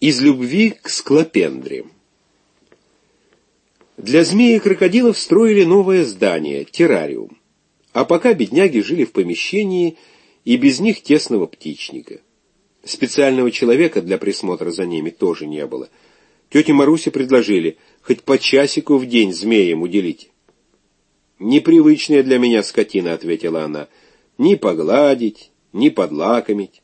Из любви к склопендре. Для змеи и крокодилов строили новое здание, террариум. А пока бедняги жили в помещении и без них тесного птичника. Специального человека для присмотра за ними тоже не было. Тете Марусе предложили хоть по часику в день змеям уделить. «Непривычная для меня скотина», — ответила она, — «ни погладить, ни подлакомить».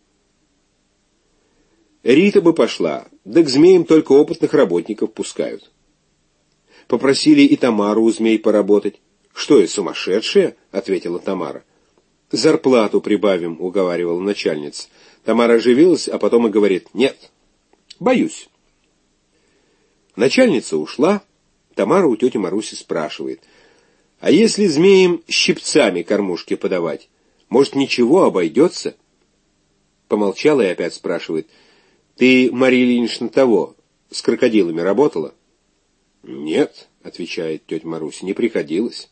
Рита бы пошла, да к змеям только опытных работников пускают. Попросили и Тамару у змей поработать. «Что я, сумасшедшая?» — ответила Тамара. «Зарплату прибавим», — уговаривала начальница. Тамара оживилась, а потом и говорит «нет». «Боюсь». Начальница ушла, Тамара у тети Маруси спрашивает, «А если змеям щипцами кормушки подавать, может, ничего обойдется?» Помолчала и опять спрашивает, — ты, Мария Ильинична, того, с крокодилами работала? Нет, отвечает тетя Маруся, не приходилось.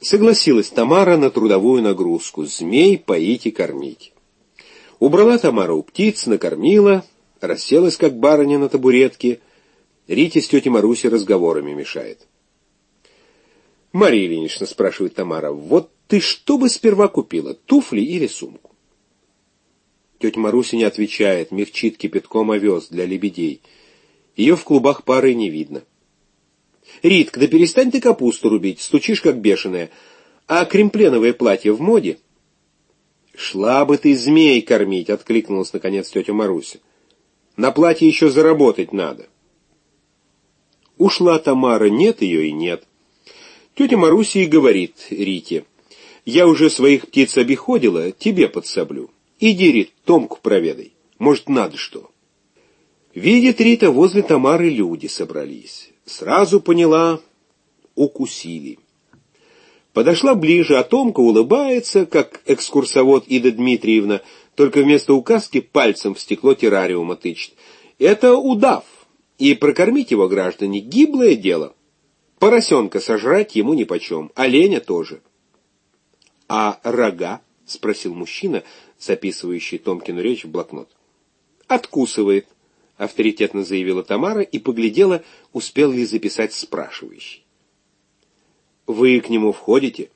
Согласилась Тамара на трудовую нагрузку, змей поить и кормить. Убрала Тамара у птиц, накормила, расселась, как барыня на табуретке. Рите с тетей Марусей разговорами мешает. «Мария Ильинична», — спрашивает Тамара, — «вот ты что бы сперва купила, туфли или сумку?» Тетя Маруся не отвечает, мягчит кипятком овес для лебедей. Ее в клубах пары не видно. «Ритка, да перестань ты капусту рубить, стучишь как бешеная. А кремпленовое платье в моде?» «Шла бы ты змей кормить», — откликнулась наконец тетя Маруся. «На платье еще заработать надо». Ушла Тамара, нет ее и нет. Тетя Маруся и говорит Рите, «Я уже своих птиц обиходила, тебе подсоблю». Иди, Рит, Томку проведай. Может, надо что. Видит Рита, возле Тамары люди собрались. Сразу поняла, укусили. Подошла ближе, а Томка улыбается, как экскурсовод Ида Дмитриевна, только вместо указки пальцем в стекло террариума тычет. Это удав, и прокормить его, граждане, гиблое дело. Поросенка сожрать ему нипочем, оленя тоже. А рога? — спросил мужчина, записывающий Томкину речь в блокнот. «Откусывает», — авторитетно заявила Тамара и поглядела, успел ли записать спрашивающий. «Вы к нему входите?»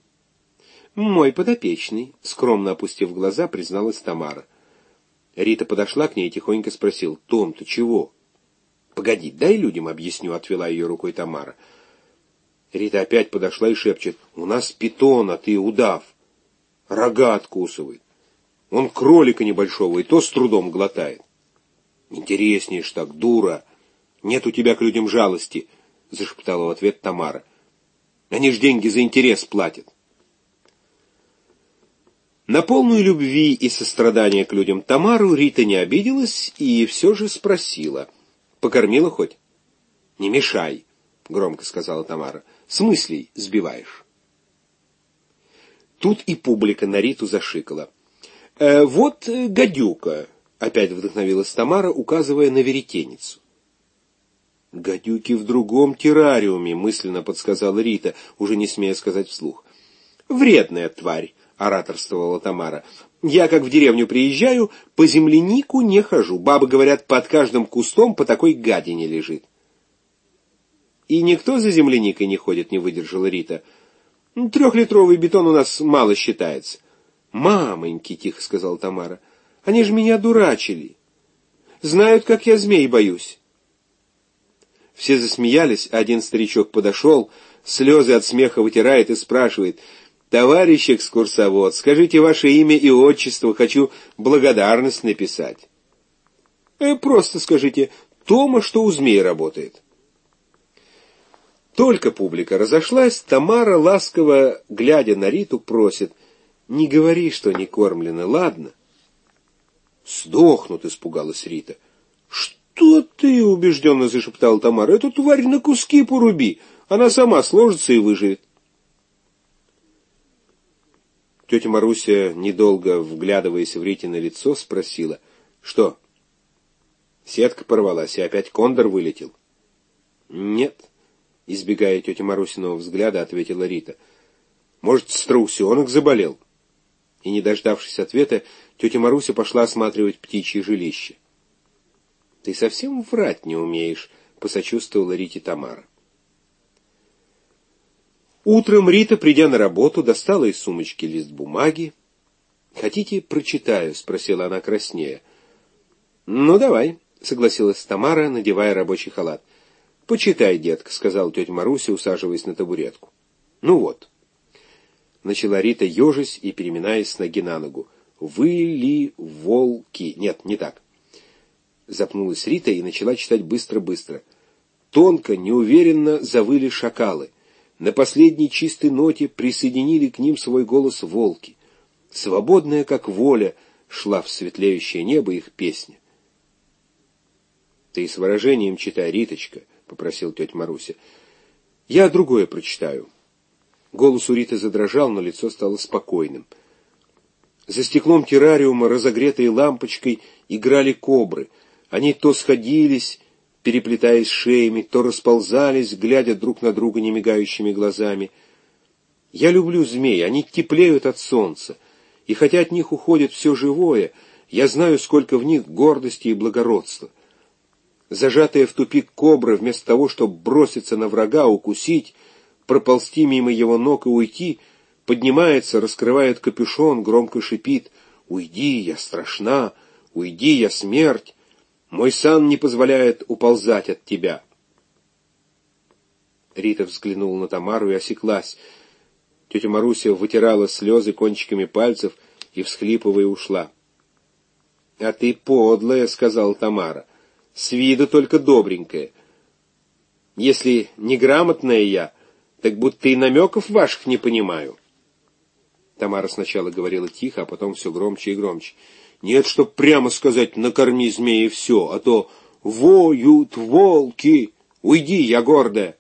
«Мой подопечный», — скромно опустив глаза, призналась Тамара. Рита подошла к ней и тихонько спросил, «Том, ты чего?» «Погоди, дай людям объясню», — отвела ее рукой Тамара. Рита опять подошла и шепчет, «У нас питон, а ты удав» рога откусывает. Он кролика небольшого и то с трудом глотает. Интереснее ж так, дура. Нет у тебя к людям жалости, зашептала в ответ Тамара. Они ж деньги за интерес платят. На полную любви и сострадания к людям Тамару Рита не обиделась и все же спросила. «Покормила хоть?» «Не мешай», — громко сказала Тамара. «С мыслей сбиваешь». Тут и публика на Риту зашикала. «Э, «Вот э, гадюка», — опять вдохновилась Тамара, указывая на веретеницу. «Гадюки в другом террариуме», — мысленно подсказала Рита, уже не смея сказать вслух. «Вредная тварь», — ораторствовала Тамара. «Я, как в деревню приезжаю, по землянику не хожу. Бабы говорят, под каждым кустом по такой гадине лежит». «И никто за земляникой не ходит», — не выдержала Рита. Трехлитровый бетон у нас мало считается. Мамоньки, тихо сказала Тамара, они же меня дурачили. Знают, как я змей боюсь. Все засмеялись, а один старичок подошел, слезы от смеха вытирает и спрашивает, «Товарищ экскурсовод, скажите ваше имя и отчество, хочу благодарность написать». «Э, «Просто скажите, Тома, что у змей работает». Только публика разошлась, Тамара, ласково глядя на Риту, просит, «Не говори, что не кормлены, ладно?» «Сдохнут», — испугалась Рита. «Что ты?» — убежденно зашептала Тамара. «Эту тварь на куски поруби, она сама сложится и выживет». Тетя Маруся, недолго вглядываясь в Рите на лицо, спросила, «Что?» Сетка порвалась, и опять кондор вылетел. «Нет», избегая тети Марусиного взгляда, ответила Рита. Может, страусенок заболел? И, не дождавшись ответа, тетя Маруся пошла осматривать птичье жилище. Ты совсем врать не умеешь, посочувствовала Рите Тамара. Утром Рита, придя на работу, достала из сумочки лист бумаги. «Хотите, прочитаю?» — спросила она краснея. «Ну, давай», — согласилась Тамара, надевая рабочий халат. «Почитай, детка», — сказала тетя Маруся, усаживаясь на табуретку. «Ну вот». Начала Рита, ежась и переминаясь с ноги на ногу. «Вы ли волки?» Нет, не так. Запнулась Рита и начала читать быстро-быстро. Тонко, неуверенно завыли шакалы. На последней чистой ноте присоединили к ним свой голос волки. Свободная, как воля, шла в светлеющее небо их песня. «Ты с выражением читай, Риточка», — попросил тетя Маруся. «Я другое прочитаю». Голос у Риты задрожал, но лицо стало спокойным. За стеклом террариума, разогретые лампочкой, играли кобры. Они то сходились, переплетаясь шеями, то расползались, глядя друг на друга немигающими глазами. Я люблю змей, они теплеют от солнца, и хотя от них уходит все живое, я знаю, сколько в них гордости и благородства — Зажатая в тупик кобра, вместо того, чтобы броситься на врага, укусить, проползти мимо его ног и уйти, поднимается, раскрывает капюшон, громко шипит «Уйди, я страшна! Уйди, я смерть! Мой сан не позволяет уползать от тебя!» Рита взглянула на Тамару и осеклась. Тетя Маруся вытирала слезы кончиками пальцев и, всхлипывая, ушла. — А ты подлая, — сказала Тамара. С виду только добренькая. Если неграмотная я, так будто и намеков ваших не понимаю. Тамара сначала говорила тихо, а потом все громче и громче. Нет, чтоб прямо сказать «накорми змеи все», а то «воют волки». Уйди, я гордая.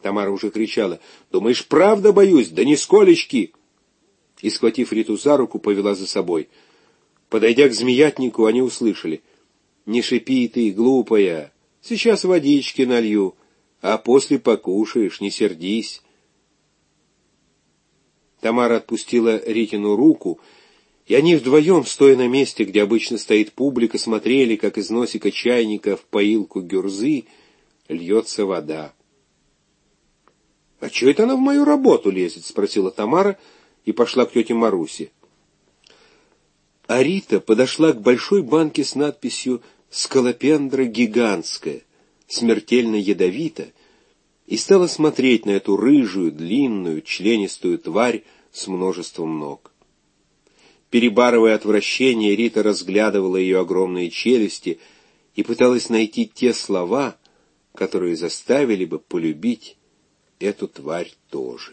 Тамара уже кричала. «Думаешь, правда боюсь? Да нисколечки!» И, схватив Риту за руку, повела за собой. Подойдя к змеятнику, они услышали. Не шипи ты, глупая, сейчас водички налью, а после покушаешь, не сердись. Тамара отпустила Ритину руку, и они вдвоем, стоя на месте, где обычно стоит публика, смотрели, как из носика чайника в поилку гюрзы льется вода. — А что это она в мою работу лезет? — спросила Тамара и пошла к тете Марусе. А Рита подошла к большой банке с надписью «Скалопендра гигантская», смертельно ядовита, и стала смотреть на эту рыжую, длинную, членистую тварь с множеством ног. Перебарывая отвращение, Рита разглядывала ее огромные челюсти и пыталась найти те слова, которые заставили бы полюбить эту тварь тоже.